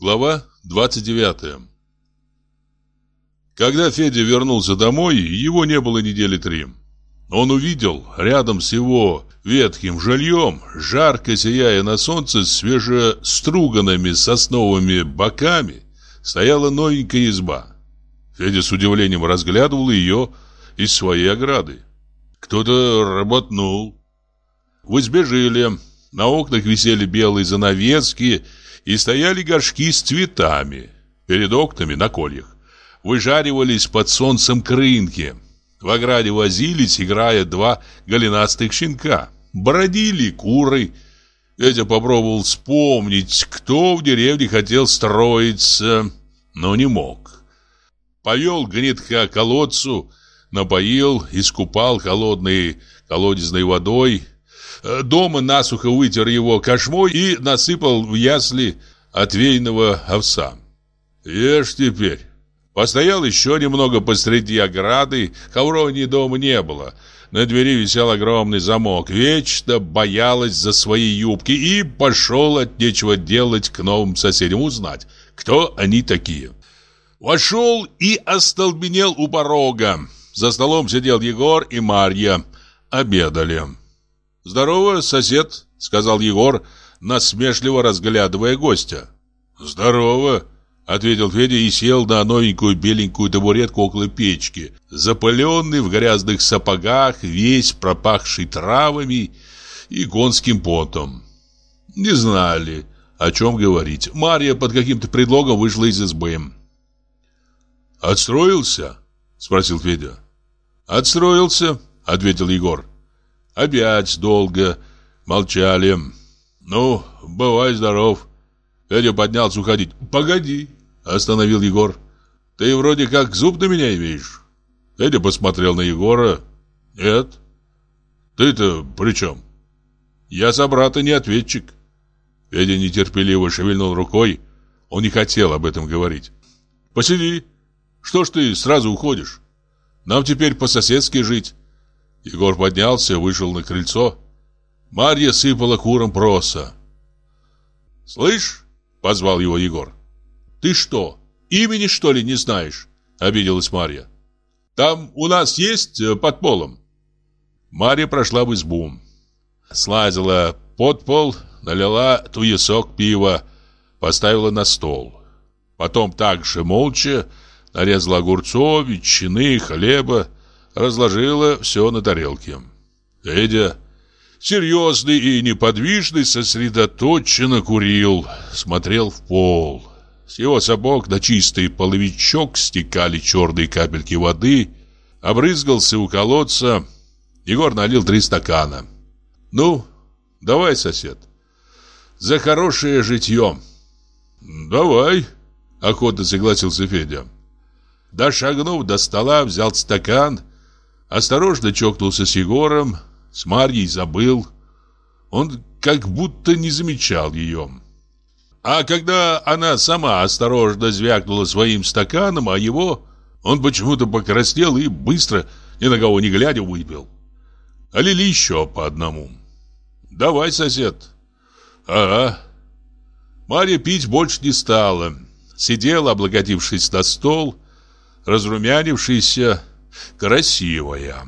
Глава 29 Когда Федя вернулся домой, его не было недели три. Он увидел рядом с его ветхим жильем, жарко сияя на солнце свежеструганными сосновыми боками, стояла новенькая изба. Федя с удивлением разглядывал ее из своей ограды. Кто-то работнул. В избе жили, на окнах висели белые занавески и стояли горшки с цветами. Перед окнами на кольях выжаривались под солнцем крынки. В ограде возились, играя два голенастых щенка. Бродили куры. Федя попробовал вспомнить, кто в деревне хотел строиться, но не мог. Повел гнетка колодцу, напоил, искупал холодной колодезной водой, дома насухо вытер его кошмой и насыпал в ясли отвеянного овса. Ешь теперь. Постоял еще немного посреди ограды, ковровни дома не было. На двери висел огромный замок. Вечно боялась за свои юбки и пошел от нечего делать к новым соседям узнать, кто они такие. Вошел и остолбенел у порога. За столом сидел Егор и Марья. Обедали. «Здорово, сосед», — сказал Егор, насмешливо разглядывая гостя. «Здорово», — ответил Федя и сел на новенькую беленькую табуретку около печки, запыленный в грязных сапогах, весь пропахший травами и гонским потом. Не знали, о чем говорить. Марья под каким-то предлогом вышла из избы. «Отстроился?» — спросил Федя. «Отстроился», — ответил Егор. Опять долго молчали. «Ну, бывай здоров». Федя поднялся уходить. «Погоди», — остановил Егор. «Ты вроде как зуб на меня имеешь». Федя посмотрел на Егора. «Нет». «Ты-то при чем?» «Я за брата не ответчик». Федя нетерпеливо шевельнул рукой. Он не хотел об этом говорить. «Посиди. Что ж ты сразу уходишь? Нам теперь по-соседски жить. Егор поднялся, вышел на крыльцо. Марья сыпала куром проса. «Слышь?» — позвал его Егор. «Ты что, имени, что ли, не знаешь?» — обиделась Марья. «Там у нас есть э, под полом?» Марья прошла в избу. Слазила под пол, налила туесок пива, поставила на стол. Потом также молча нарезала огурцов, ветчины, хлеба, разложила все на тарелке. Федя, серьезный и неподвижный, сосредоточенно курил, смотрел в пол. С его сапог на чистый половичок стекали черные капельки воды, обрызгался у колодца. Егор налил три стакана. «Ну, давай, сосед, за хорошее житье». «Давай», — охотно согласился Федя. Дошагнув до стола, взял стакан Осторожно чокнулся с Егором, с Марьей забыл. Он как будто не замечал ее. А когда она сама осторожно звякнула своим стаканом, а его, он почему-то покраснел и быстро, ни на кого не глядя, выпил. А лили еще по одному. «Давай, сосед». «Ага». Марья пить больше не стала. Сидела, облокотившись на стол, разрумянившаяся, красивая.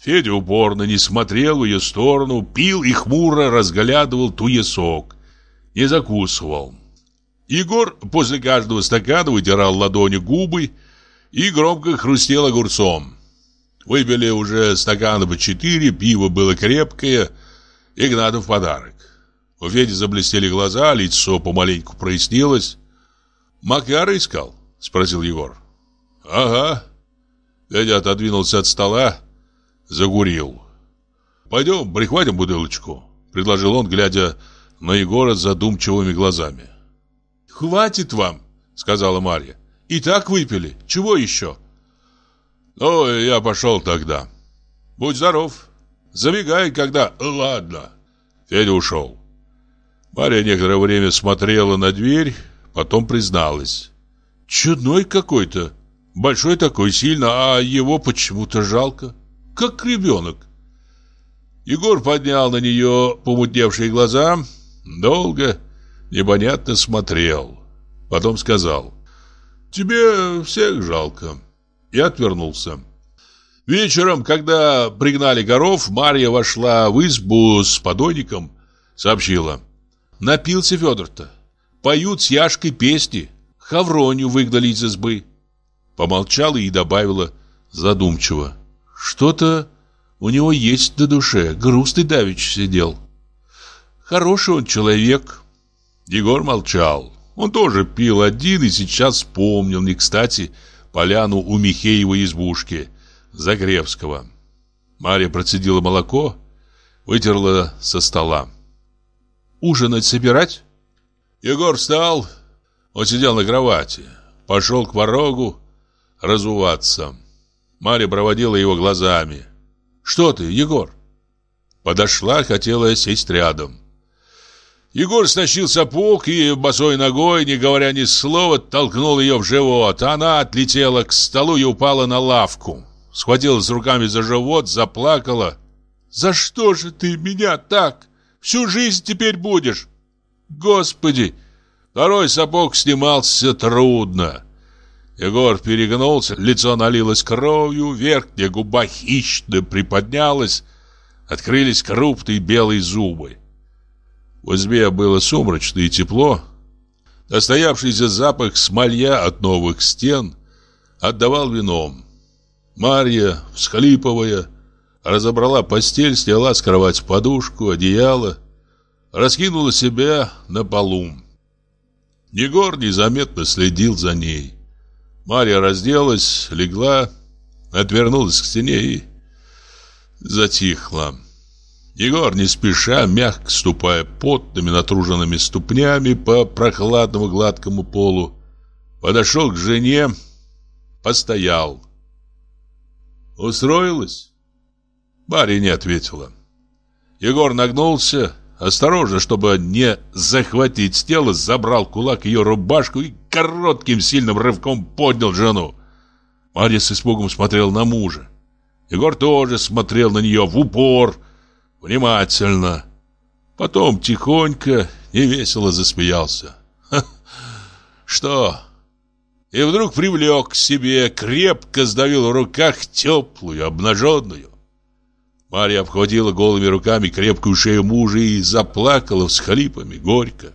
Федя упорно не смотрел в ее сторону, пил и хмуро разглядывал туесок. Не закусывал. Егор после каждого стакана вытирал ладони губы и громко хрустел огурцом. Выпили уже стакана по четыре, пиво было крепкое, Игнатов подарок. У Феди заблестели глаза, лицо помаленьку прояснилось. «Макара искал?» — спросил Егор. «Ага», Дядя отодвинулся от стола, загурил. «Пойдем, прихватим бутылочку», — предложил он, глядя на Егора задумчивыми глазами. «Хватит вам», — сказала Марья. «И так выпили. Чего еще?» «Ну, я пошел тогда. Будь здоров. Забегай, когда...» «Ладно». Федя ушел. Марья некоторое время смотрела на дверь, потом призналась. «Чудной какой-то. Большой такой, сильно, а его почему-то жалко. Как ребенок. Егор поднял на нее помутневшие глаза, долго, непонятно смотрел. Потом сказал, «Тебе всех жалко». И отвернулся. Вечером, когда пригнали коров, Марья вошла в избу с подойником, сообщила. Напился Федор-то. Поют с Яшкой песни. Хавроню выгнали из избы. Помолчала и добавила задумчиво. Что-то у него есть на душе. Грустный давич сидел. Хороший он человек. Егор молчал. Он тоже пил один и сейчас вспомнил, не кстати, поляну у Михеевой избушки, Загревского. Марья процедила молоко, вытерла со стола. «Ужинать собирать?» Егор встал, он сидел на кровати, пошел к порогу разуваться. Марья проводила его глазами. «Что ты, Егор?» Подошла, хотела сесть рядом. Егор стащил сапог и босой ногой, не говоря ни слова, толкнул ее в живот. Она отлетела к столу и упала на лавку. Схватилась руками за живот, заплакала. «За что же ты меня так? Всю жизнь теперь будешь?» «Господи!» Второй сапог снимался трудно. Егор перегнулся, лицо налилось кровью, верхняя губа хищно приподнялась, открылись крупные белые зубы. В избе было сумрачно и тепло. Достоявшийся запах смолья от новых стен отдавал вином. Марья, всхлипывая, разобрала постель, сняла с кровати подушку, одеяло, раскинула себя на полу. Егор незаметно следил за ней. Марья разделась, легла, отвернулась к стене и затихла. Егор не спеша, мягко ступая потными натруженными ступнями по прохладному гладкому полу, подошел к жене, постоял. «Устроилась?» Марья не ответила. Егор нагнулся, осторожно, чтобы не захватить с тела, забрал кулак ее рубашку и коротким сильным рывком поднял жену. Марья с испугом смотрел на мужа. Егор тоже смотрел на нее в упор, внимательно. Потом тихонько и весело засмеялся. Что? И вдруг привлек к себе, крепко сдавил в руках теплую, обнаженную. Марья обхватила голыми руками крепкую шею мужа и заплакала с хлипами горько.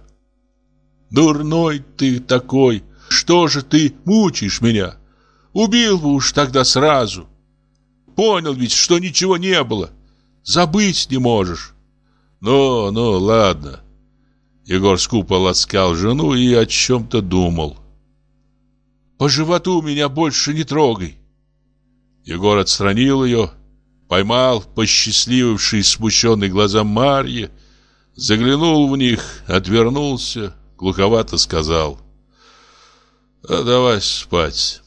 «Дурной ты такой! Что же ты мучаешь меня? Убил бы уж тогда сразу! Понял ведь, что ничего не было!» Забыть не можешь. Ну, ну, ладно. Егор скупо ласкал жену и о чем-то думал. По животу меня больше не трогай. Егор отстранил ее, поймал посчастливившие смущенные глаза Марьи, заглянул в них, отвернулся, глуховато сказал. А давай спать.